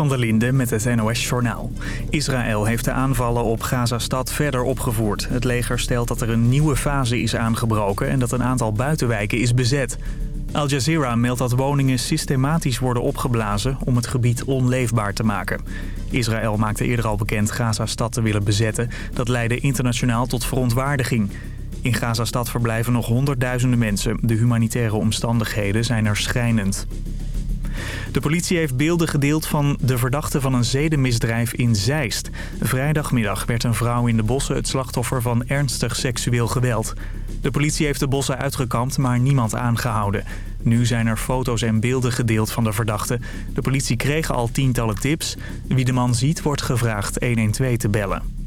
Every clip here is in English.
van der Linde met het NOS-journaal. Israël heeft de aanvallen op Gaza-stad verder opgevoerd. Het leger stelt dat er een nieuwe fase is aangebroken... en dat een aantal buitenwijken is bezet. Al Jazeera meldt dat woningen systematisch worden opgeblazen... om het gebied onleefbaar te maken. Israël maakte eerder al bekend Gaza-stad te willen bezetten. Dat leidde internationaal tot verontwaardiging. In Gaza-stad verblijven nog honderdduizenden mensen. De humanitaire omstandigheden zijn er schrijnend. De politie heeft beelden gedeeld van de verdachte van een zedenmisdrijf in Zeist. Vrijdagmiddag werd een vrouw in de bossen het slachtoffer van ernstig seksueel geweld. De politie heeft de bossen uitgekampt, maar niemand aangehouden. Nu zijn er foto's en beelden gedeeld van de verdachte. De politie kreeg al tientallen tips. Wie de man ziet, wordt gevraagd 112 te bellen.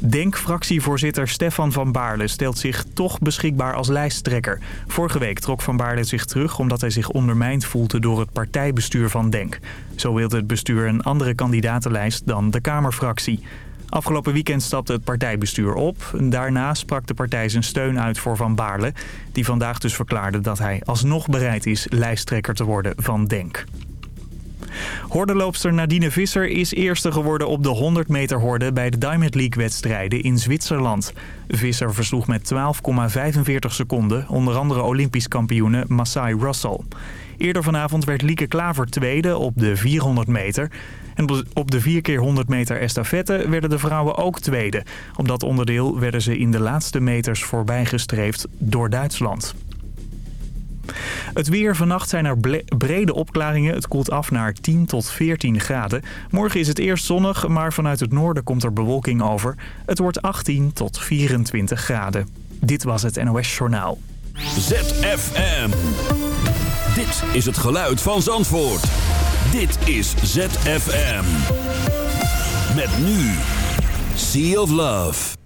Denk-fractievoorzitter Stefan van Baarle stelt zich toch beschikbaar als lijsttrekker. Vorige week trok van Baarle zich terug omdat hij zich ondermijnd voelde door het partijbestuur van Denk. Zo wilde het bestuur een andere kandidatenlijst dan de Kamerfractie. Afgelopen weekend stapte het partijbestuur op. Daarna sprak de partij zijn steun uit voor Van Baarle... die vandaag dus verklaarde dat hij alsnog bereid is lijsttrekker te worden van Denk. Hordenloopster Nadine Visser is eerste geworden op de 100 meter horde bij de Diamond League wedstrijden in Zwitserland. Visser versloeg met 12,45 seconden onder andere Olympisch kampioene Masai Russell. Eerder vanavond werd Lieke Klaver tweede op de 400 meter. En op de 4 keer 100 meter estafette werden de vrouwen ook tweede. Op dat onderdeel werden ze in de laatste meters voorbijgestreefd door Duitsland. Het weer. Vannacht zijn er brede opklaringen. Het koelt af naar 10 tot 14 graden. Morgen is het eerst zonnig, maar vanuit het noorden komt er bewolking over. Het wordt 18 tot 24 graden. Dit was het NOS Journaal. ZFM. Dit is het geluid van Zandvoort. Dit is ZFM. Met nu. Sea of Love.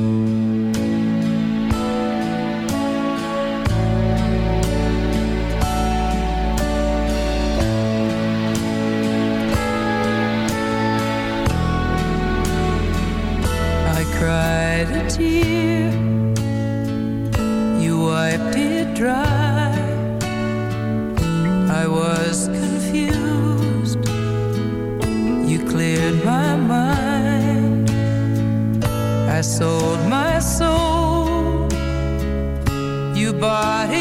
you bought it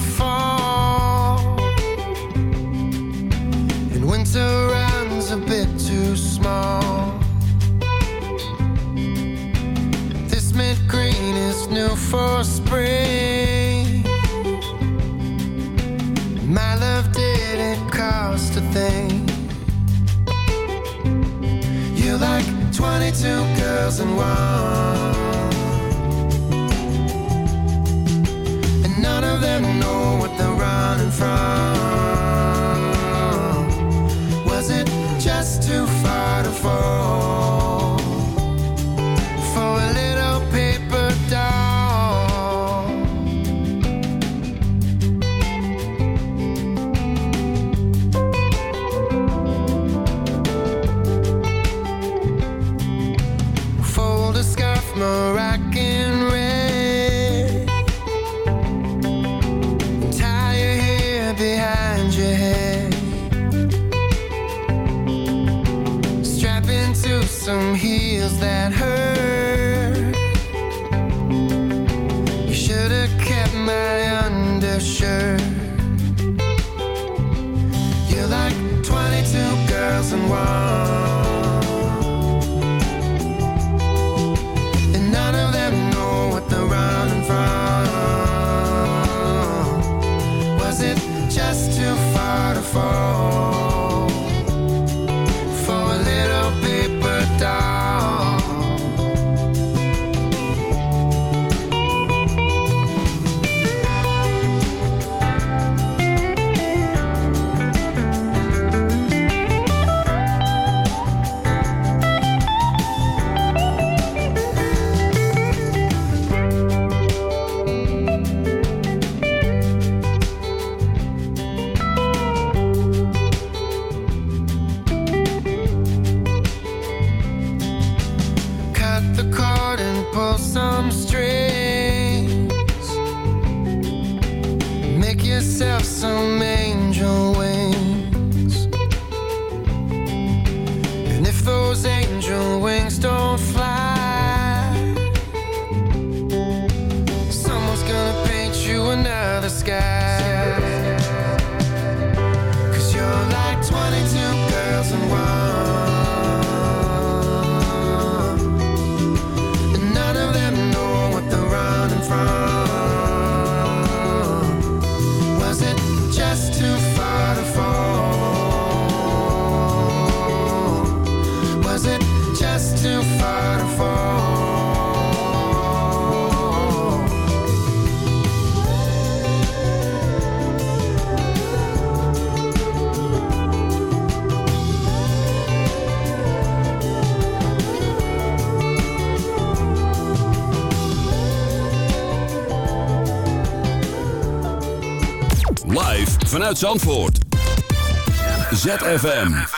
far vanuit Zandvoort. ZFM.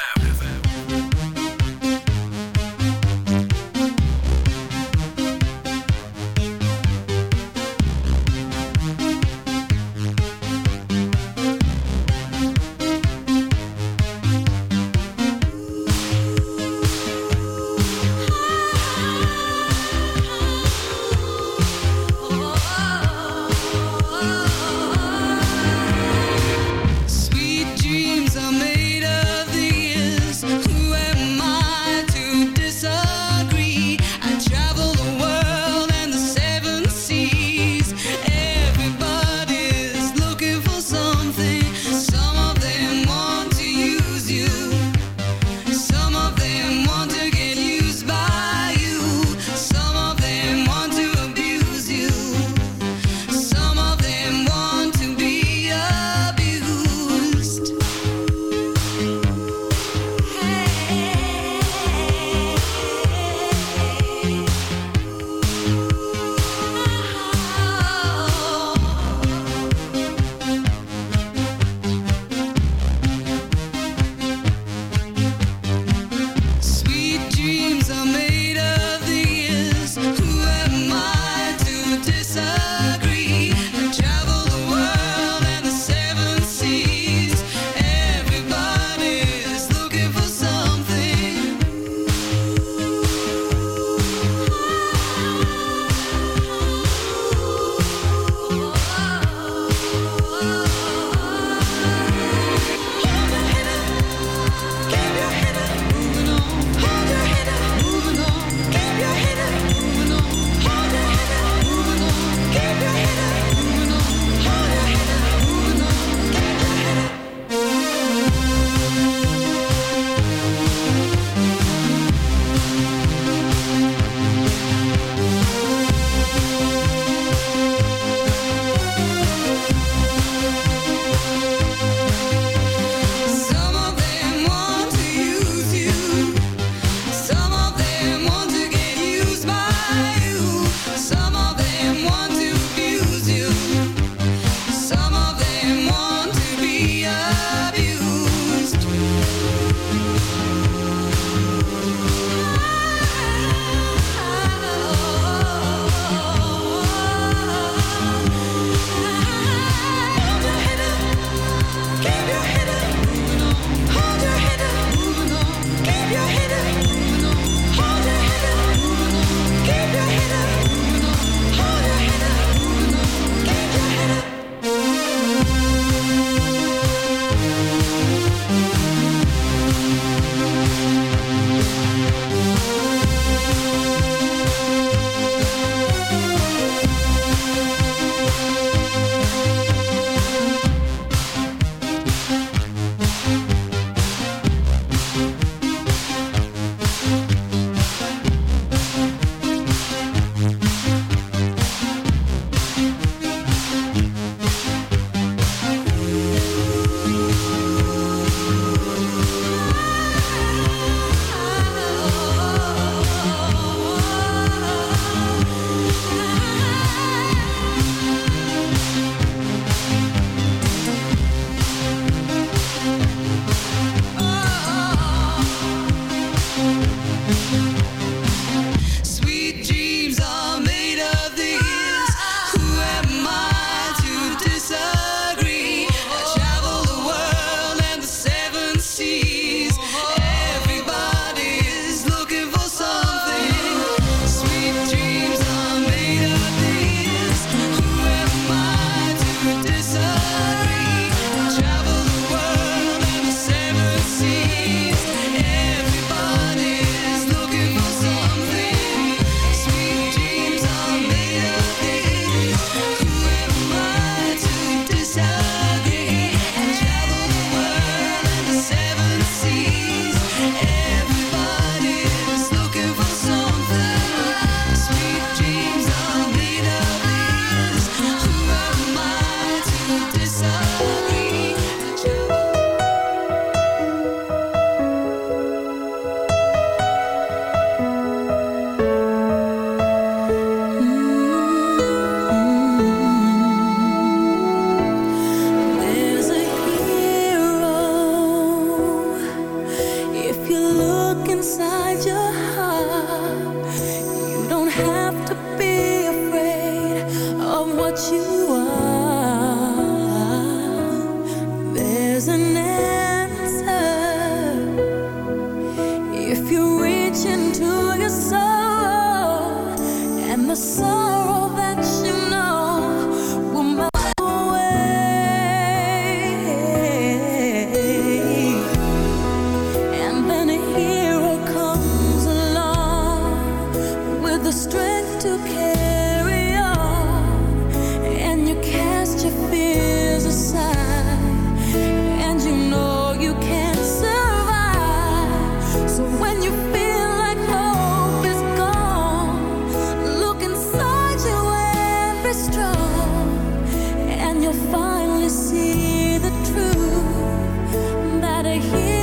you'll finally see the truth that I hear.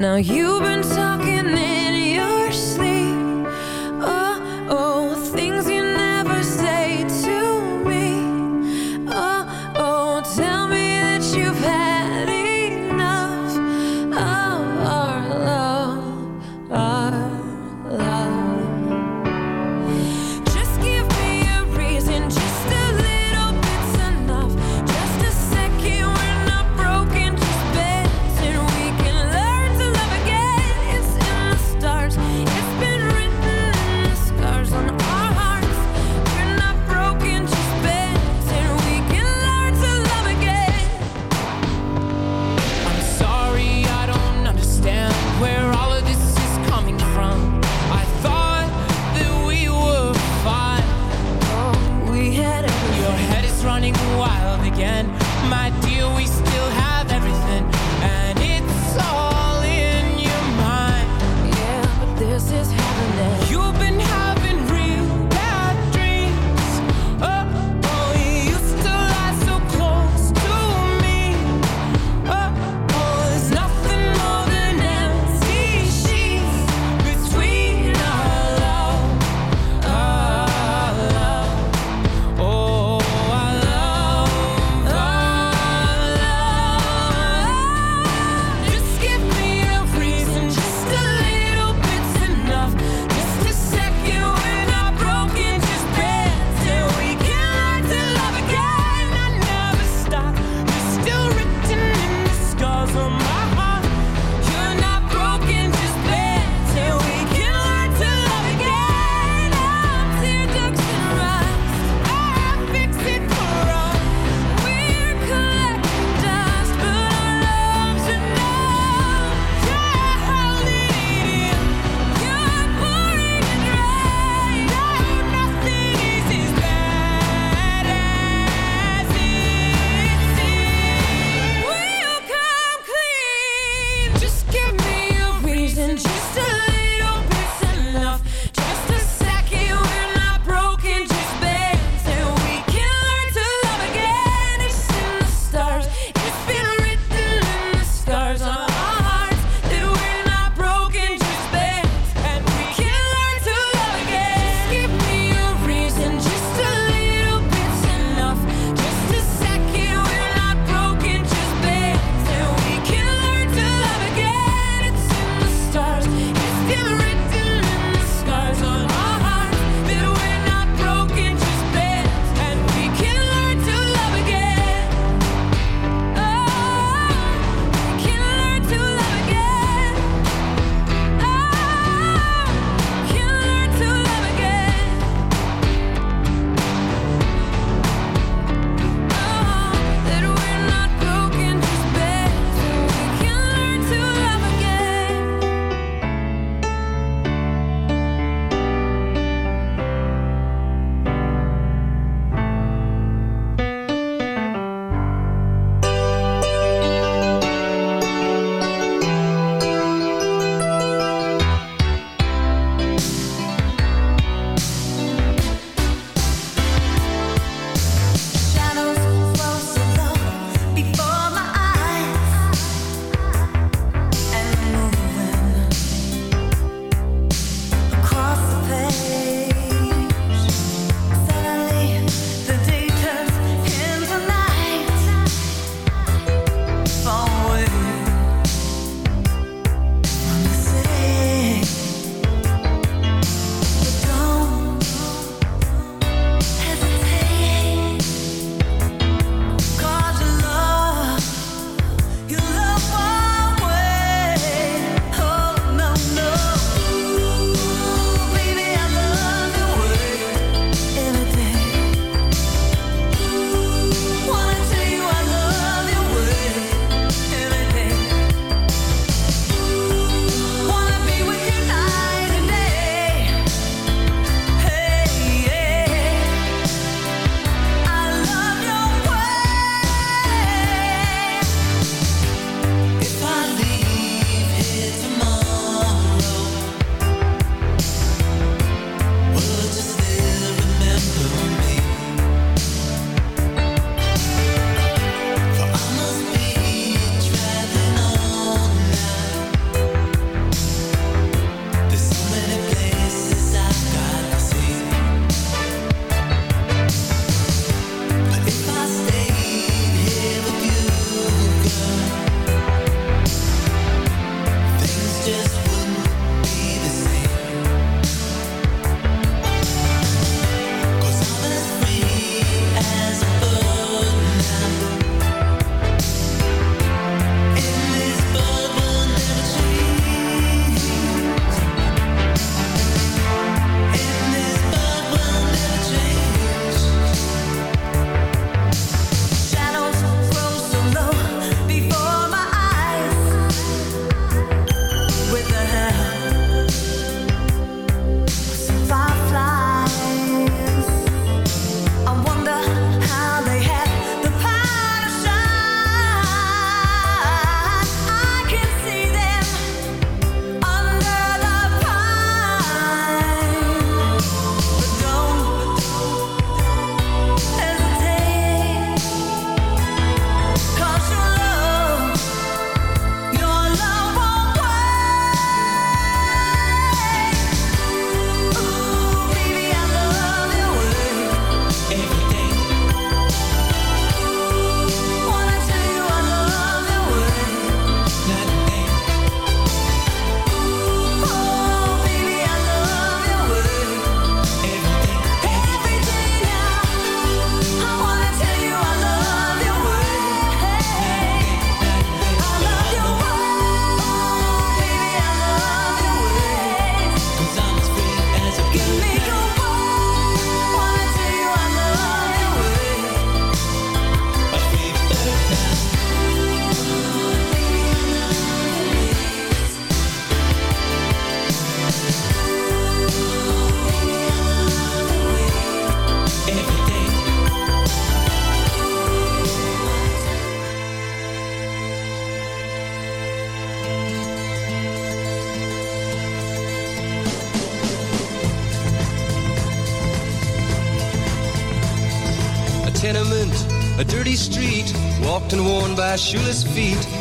Now you've been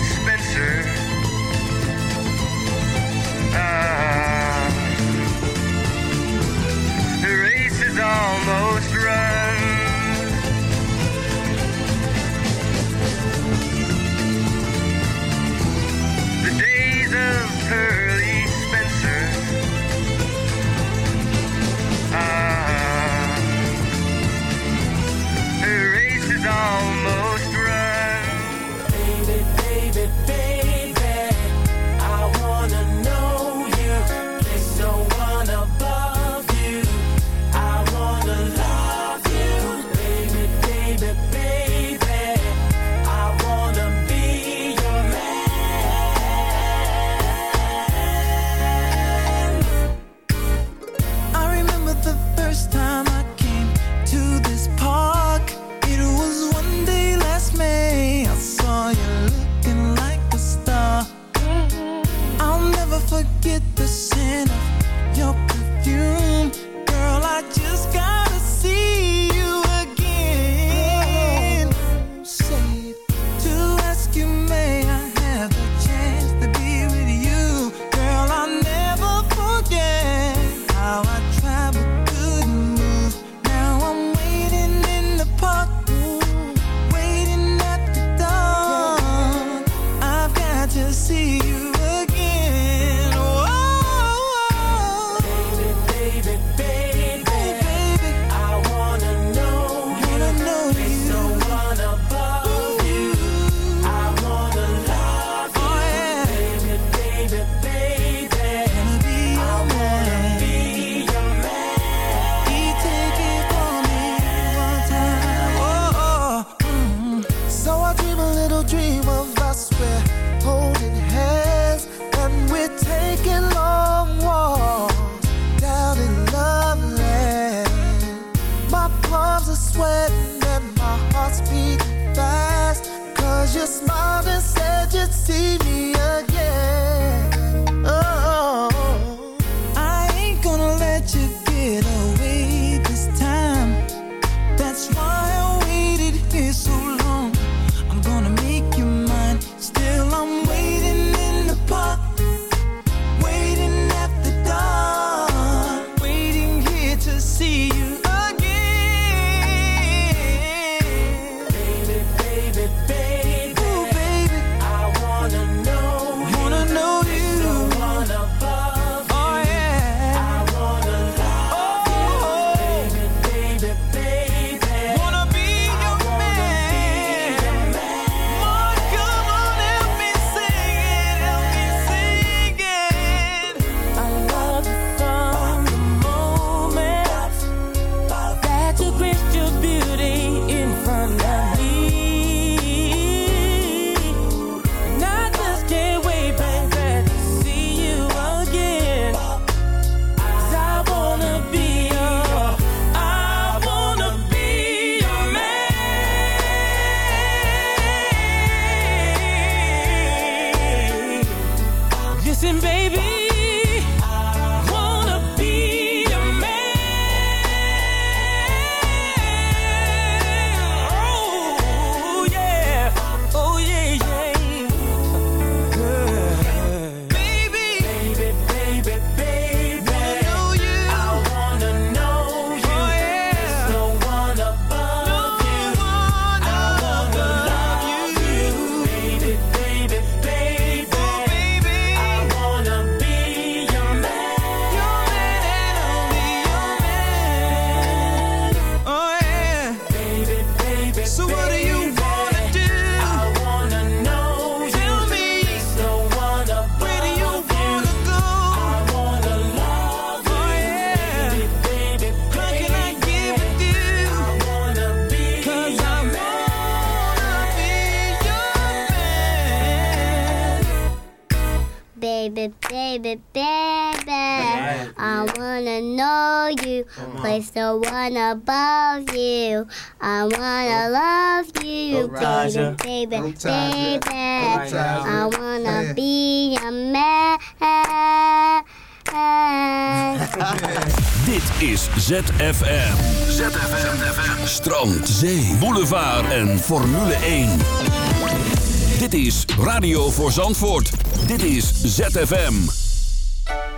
It's been baby, baby, baby. I wanna know you, place the one above you. I wanna love you, baby, baby, baby. I wanna be a man. Dit is ZFM. ZFM. Strand, zee, boulevard en Formule 1. Dit is Radio voor Zandvoort. Dit is ZFM. Even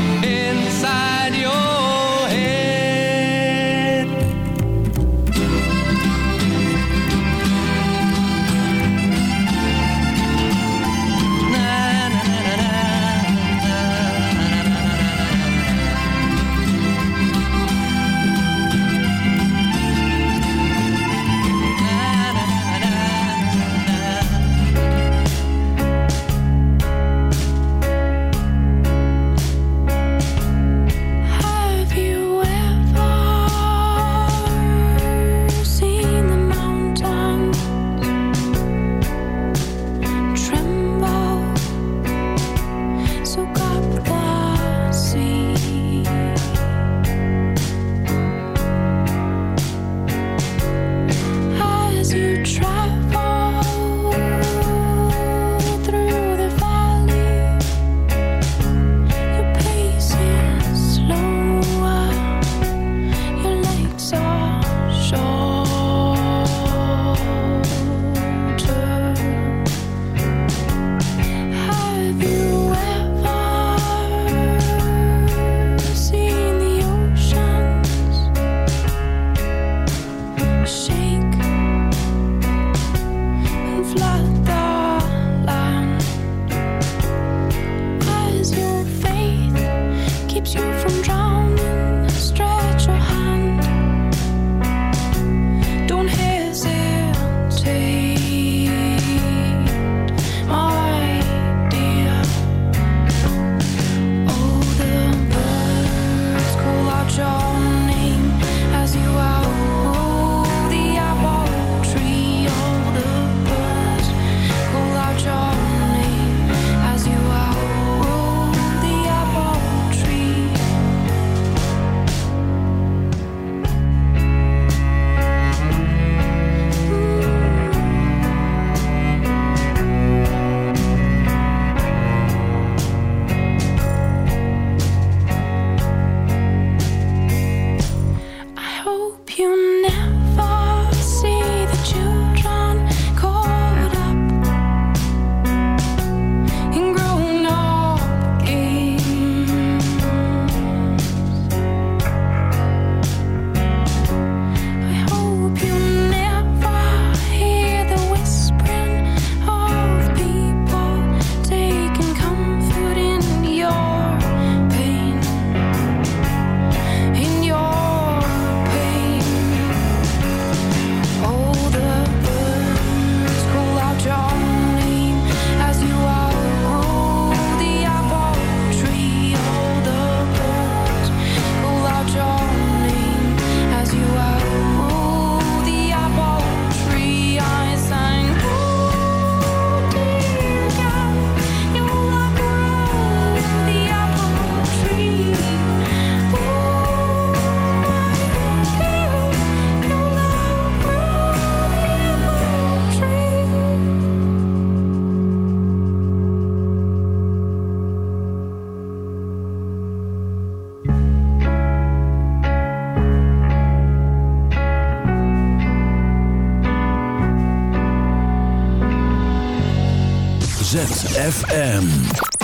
ZFM.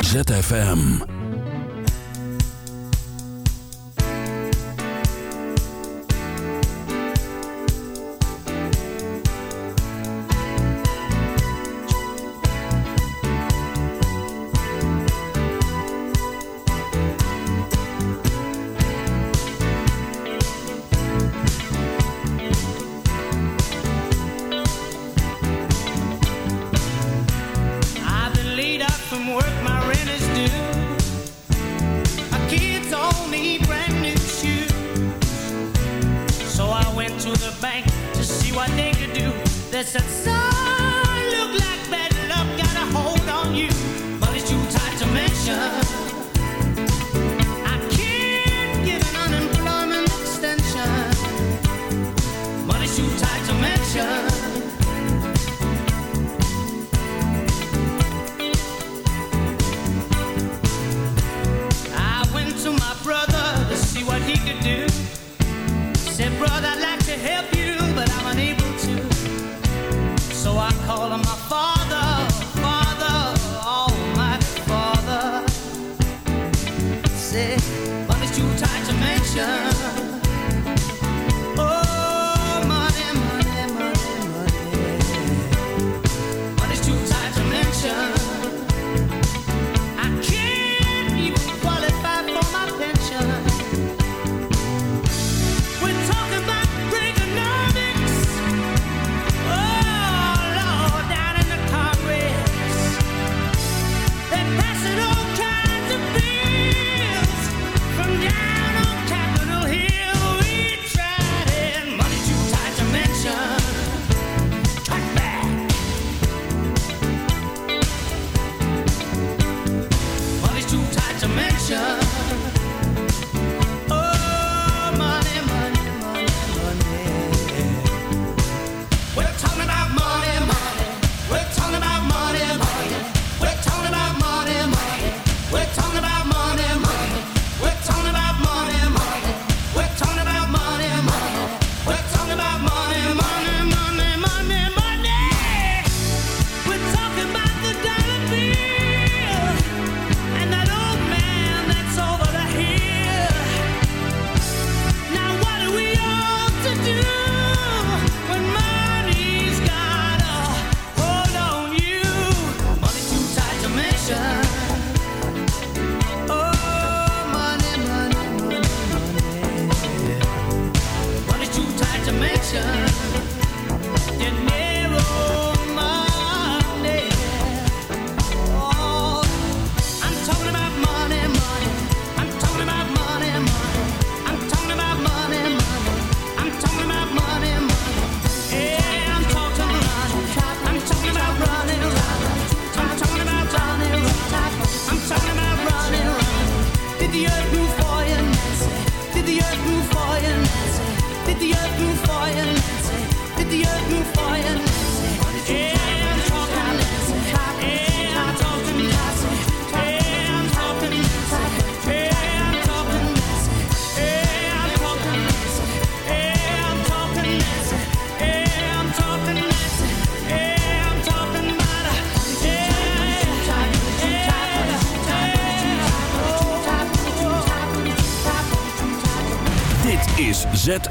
ZFM.